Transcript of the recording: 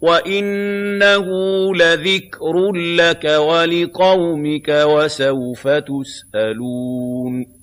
وَإِنَّهُ لَذِكْرٌ لَّكَ وَلِقَوْمِكَ ۖ وَسَوْفَ تُسْأَلُونَ